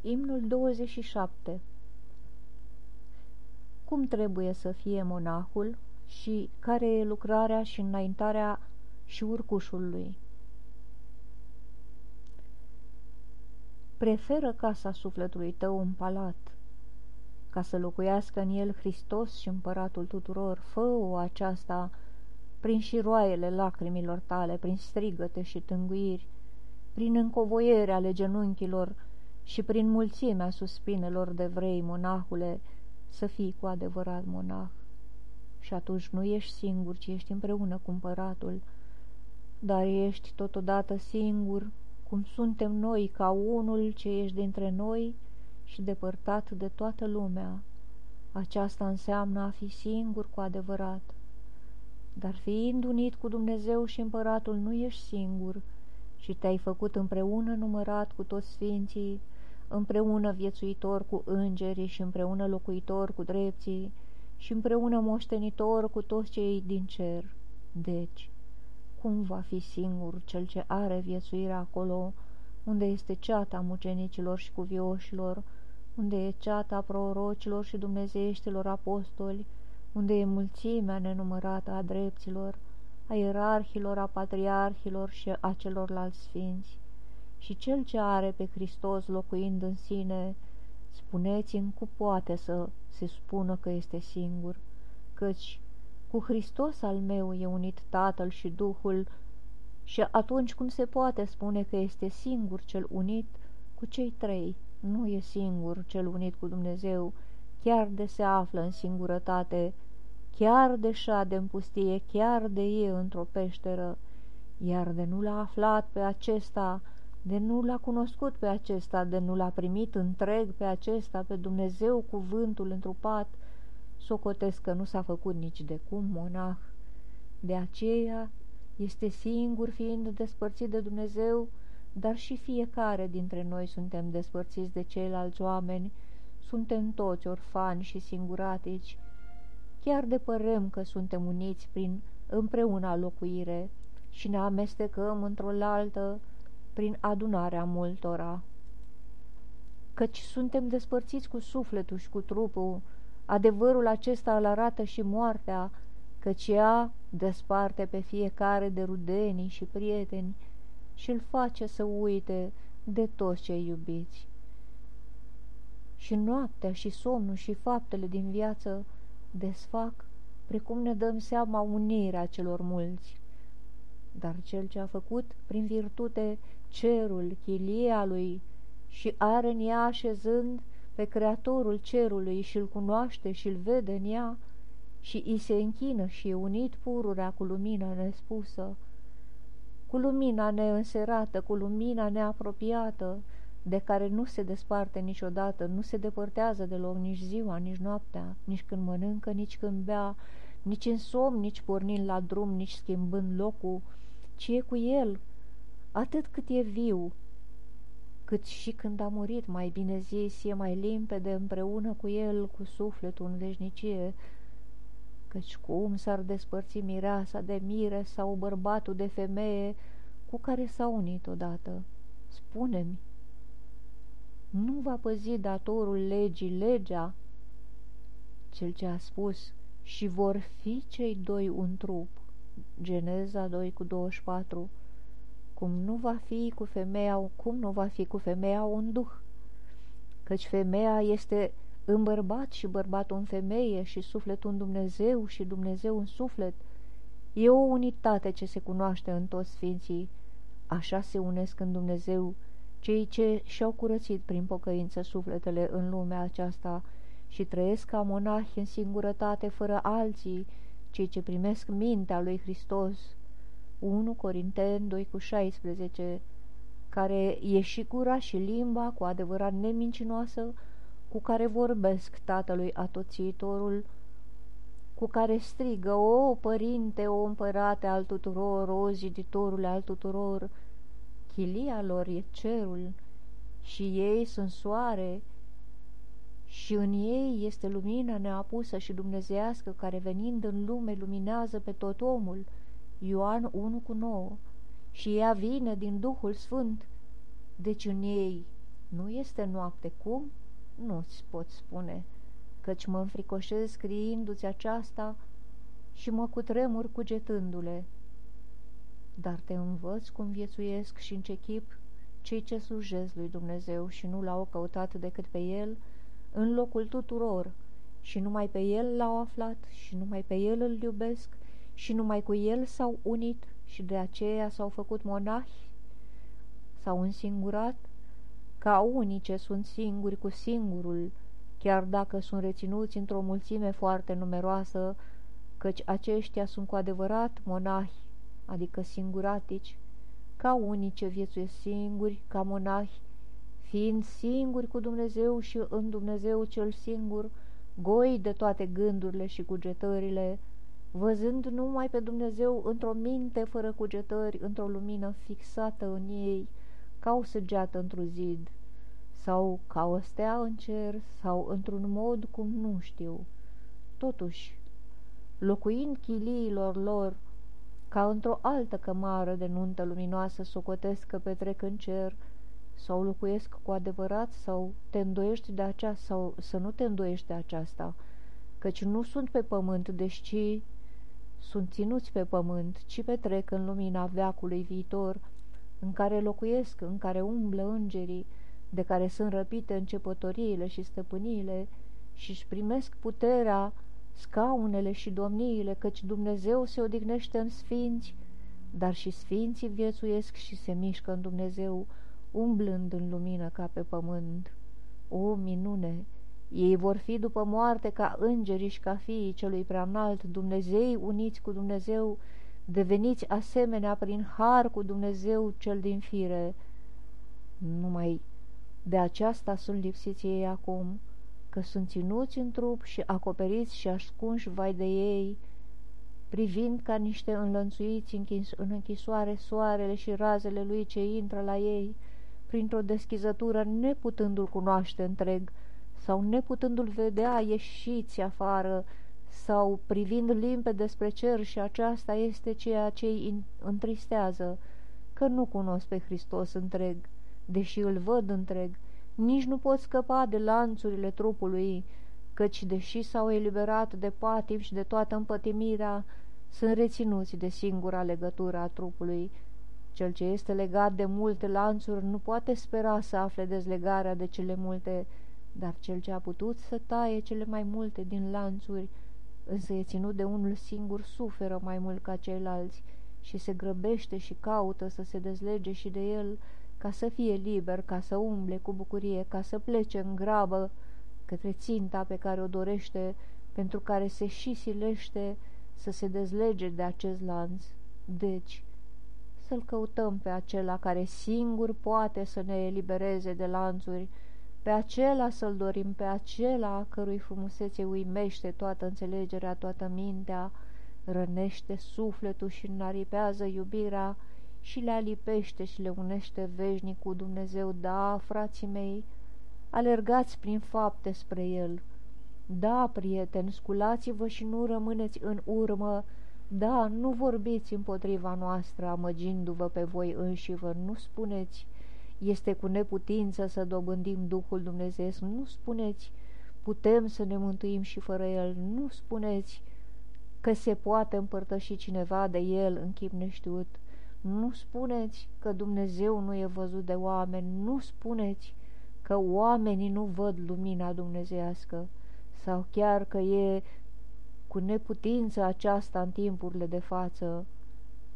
Imnul 27 Cum trebuie să fie monahul și care e lucrarea și înaintarea și urcușul lui? Preferă casa sufletului tău un palat, ca să locuiască în el Hristos și împăratul tuturor. Fă-o aceasta prin șiroaiele lacrimilor tale, prin strigăte și tânguiri, prin încovoiere ale genunchilor și prin mulțimea suspinelor de vrei, monahule, să fii cu adevărat monah. Și atunci nu ești singur, ci ești împreună cu împăratul, dar ești totodată singur, cum suntem noi, ca unul ce ești dintre noi și depărtat de toată lumea. Aceasta înseamnă a fi singur cu adevărat. Dar fiind unit cu Dumnezeu și împăratul, nu ești singur, și te-ai făcut împreună numărat cu toți sfinții, împreună viețuitor cu îngerii și împreună locuitor cu drepții și împreună moștenitor cu toți cei din cer. Deci, cum va fi singur cel ce are viețuirea acolo, unde este ceata mucenicilor și cuvioșilor, unde e ceata prorocilor și dumnezeieștilor apostoli, unde e mulțimea nenumărată a dreptilor, a ierarhilor, a patriarhilor și a celorlalți sfinți. Și cel ce are pe Hristos locuind în sine, spuneți-mi cum poate să se spună că este singur, căci cu Hristos al meu e unit Tatăl și Duhul, și atunci cum se poate spune că este singur cel unit cu cei trei? Nu e singur cel unit cu Dumnezeu, chiar de se află în singurătate, chiar de șade în pustie, chiar de e într-o peșteră, iar de nu l-a aflat pe acesta, de nu l-a cunoscut pe acesta, de nu l-a primit întreg pe acesta, pe Dumnezeu cuvântul întrupat, socotesc că nu s-a făcut nici de cum monah. De aceea este singur fiind despărțit de Dumnezeu, dar și fiecare dintre noi suntem despărțiți de ceilalți oameni, suntem toți orfani și singuratici, chiar de părem că suntem uniți prin împreuna locuire și ne amestecăm într-o altă prin adunarea multora. Căci suntem despărțiți cu sufletul și cu trupul, adevărul acesta îl arată și moartea, căci ea desparte pe fiecare de rudenii și prieteni și îl face să uite de toți cei iubiți. Și noaptea și somnul și faptele din viață desfac, precum ne dăm seama unirea celor mulți. Dar cel ce a făcut, prin virtute, cerul, chilia lui și are în ea așezând pe Creatorul cerului și îl cunoaște și îl vede în ea și îi se închină și e unit pururea cu lumina nespusă, cu lumina neînserată, cu lumina neapropiată, de care nu se desparte niciodată, nu se depărtează deloc nici ziua, nici noaptea, nici când mănâncă, nici când bea, nici în somn, nici pornind la drum, nici schimbând locul, ci e cu el, atât cât e viu, cât și când a murit, mai bine zis, e mai limpede împreună cu el, cu sufletul în veșnicie, căci cum s-ar despărți mireasa de mire sau bărbatul de femeie cu care s-a unit odată? Spune-mi, nu va păzi datorul legii legea? Cel ce a spus, și vor fi cei doi un trup, Geneza 2 cu 24, cum nu va fi cu femeia, cum nu va fi cu femeia un duh? Căci femeia este în bărbat și bărbatul în femeie și sufletul în Dumnezeu și Dumnezeu în suflet. E o unitate ce se cunoaște în toți sfinții. Așa se unesc în Dumnezeu cei ce și-au curățit prin pocăință sufletele în lumea aceasta și trăiesc ca monahi în singurătate fără alții, cei ce primesc mintea lui Hristos. 1 Corinteni 2 cu 16, care e și gura și limba cu adevărat nemincinoasă, cu care vorbesc Tatălui Atoțitorul, cu care strigă, O, Părinte, o împărate al tuturor, o ziditorule al tuturor, chilia lor e cerul și ei sunt soare și în ei este lumina neapusă și dumnezească care venind în lume luminează pe tot omul, Ioan 1 cu 9, și ea vine din Duhul Sfânt, deci în ei Nu este noapte, cum? Nu-ți pot spune, căci mă înfricoșez scriindu-ți aceasta și mă cutremur cugetându-le. Dar te învăț cum viețuiesc și în ce chip cei ce slujesc lui Dumnezeu și nu l-au căutat decât pe El, în locul tuturor, și numai pe El l-au aflat și numai pe El îl iubesc și numai cu El s-au unit și de aceea s-au făcut monahi, s-au însingurat, ca unii ce sunt singuri cu singurul, chiar dacă sunt reținuți într-o mulțime foarte numeroasă, căci aceștia sunt cu adevărat monahi, adică singuratici, ca unii ce viețuiesc singuri, ca monahi, fiind singuri cu Dumnezeu și în Dumnezeu cel singur, goi de toate gândurile și cugetările, văzând numai pe Dumnezeu într-o minte fără cugetări, într-o lumină fixată în ei, ca o săgeată într-un zid, sau ca o stea în cer, sau într-un mod cum nu știu. Totuși, locuind chiliilor lor, ca într-o altă cămară de nuntă luminoasă socotesc că petrec în cer, sau locuiesc cu adevărat, sau te îndoiești de aceasta, sau să nu te îndoiești de aceasta, căci nu sunt pe pământ, deși sunt ținuți pe pământ, ci petrec în lumina veacului viitor, în care locuiesc, în care umblă îngerii, de care sunt răpite începătoriile și stăpâniile și își primesc puterea, scaunele și domniile, căci Dumnezeu se odihnește în sfinți, dar și sfinții viețuiesc și se mișcă în Dumnezeu, umblând în lumină ca pe pământ. O minune! Ei vor fi după moarte ca îngerii și ca fiii celui preanalt, Dumnezei uniți cu Dumnezeu, deveniți asemenea prin har cu Dumnezeu cel din fire. Numai de aceasta sunt lipsiți ei acum, că sunt ținuți în trup și acoperiți și ascunși vai de ei, privind ca niște înlănțuiți în închisoare soarele și razele lui ce intră la ei, printr-o deschizătură neputându-l cunoaște întreg, sau neputându-l vedea ieșiți afară, sau privind limpede despre cer și aceasta este ceea ce îi întristează, că nu cunosc pe Hristos întreg, deși îl văd întreg, nici nu pot scăpa de lanțurile trupului, căci, deși s-au eliberat de patim și de toată împătimirea, sunt reținuți de singura legătură a trupului. Cel ce este legat de multe lanțuri nu poate spera să afle dezlegarea de cele multe, dar cel ce a putut să taie cele mai multe din lanțuri, însă e ținut de unul singur, suferă mai mult ca ceilalți și se grăbește și caută să se dezlege și de el, ca să fie liber, ca să umble cu bucurie, ca să plece în grabă către ținta pe care o dorește, pentru care se și silește să se dezlege de acest lanț. Deci, să-l căutăm pe acela care singur poate să ne elibereze de lanțuri, pe acela să-l dorim, pe acela cărui frumusețe uimește toată înțelegerea, toată mintea, rănește sufletul și înaripează iubirea, și le alipește și le unește veșnic cu Dumnezeu. Da, frații mei, alergați prin fapte spre El. Da, prieteni, sculați-vă și nu rămâneți în urmă. Da, nu vorbiți împotriva noastră, amăgindu-vă pe voi înșivă. Nu spuneți, este cu neputință să dobândim Duhul Dumnezeu. Nu spuneți, putem să ne mântuim și fără El. Nu spuneți că se poate împărtăși cineva de El în chip neștiut. Nu spuneți că Dumnezeu nu e văzut de oameni, nu spuneți că oamenii nu văd lumina dumnezească sau chiar că e cu neputință aceasta în timpurile de față.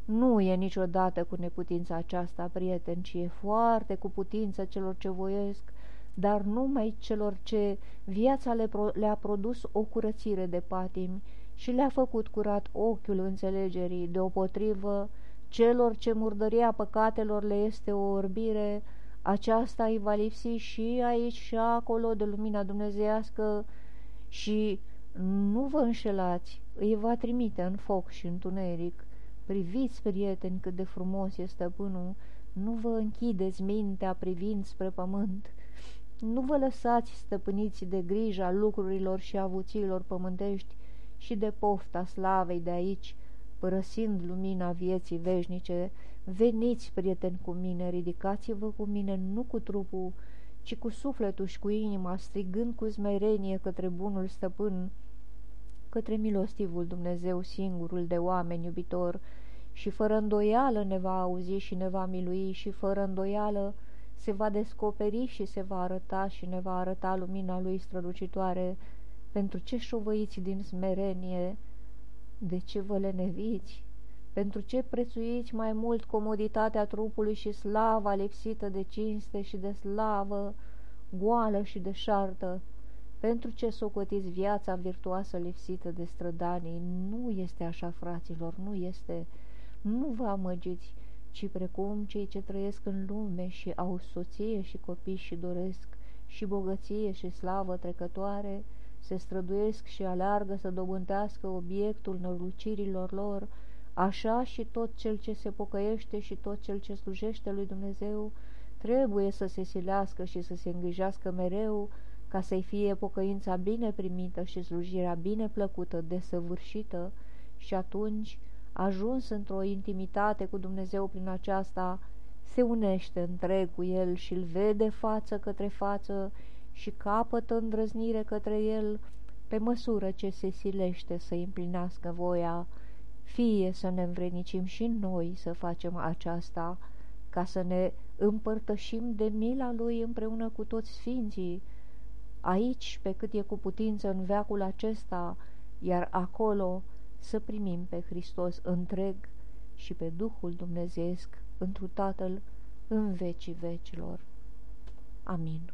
Nu e niciodată cu neputința aceasta, prieten, ci e foarte cu putință celor ce voiesc, dar numai celor ce viața le pro- le-a produs o curățire de patimi și le-a făcut curat ochiul înțelegerii, deopotrivă celor ce murdăria păcatelor le este o orbire, aceasta îi va lipsi și aici și acolo de lumina dumnezeiască și nu vă înșelați, îi va trimite în foc și în tuneric. Priviți, prieteni, cât de frumos este stăpânul, nu vă închideți mintea privind spre pământ, nu vă lăsați stăpâniți de grija lucrurilor și avuțiilor pământești și de pofta slavei de aici, părăsind lumina vieții veșnice, veniți, prieteni, cu mine, ridicați-vă cu mine, nu cu trupul, ci cu sufletul și cu inima, strigând cu smerenie către bunul stăpân, către milostivul Dumnezeu singurul de oameni iubitor, și fără îndoială ne va auzi și ne va milui și fără îndoială se va descoperi și se va arăta și ne va arăta lumina lui strălucitoare, pentru ce șovăiți din smerenie, de ce vă leneviți, pentru ce prețuiți mai mult comoditatea trupului și slava lipsită de cinste și de slavă, goală și deșartă, pentru ce socotiți viața virtuoasă lipsită de strădanii? Nu este așa, fraților, nu este. Nu vă amăgiți, ci precum cei ce trăiesc în lume și au soție și copii și doresc și bogăție și slavă trecătoare, se străduiesc și aleargă să dobândească obiectul nălucirilor lor, așa și tot cel ce se pocăiește și tot cel ce slujește lui Dumnezeu trebuie să se silească și să se îngrijească mereu ca să-i fie pocăința bine primită și slujirea bine plăcută, desăvârșită și atunci, ajuns într-o intimitate cu Dumnezeu prin aceasta, se unește întreg cu El și îl vede față către față și capătă îndrăznire către El pe măsură ce se silește să împlinească voia, fie să ne învrednicim și noi să facem aceasta, ca să ne împărtășim de mila Lui împreună cu toți sfinții, aici pe cât e cu putință în veacul acesta, iar acolo să primim pe Hristos întreg și pe Duhul Dumnezeesc întru Tatăl în vecii vecilor. Amin.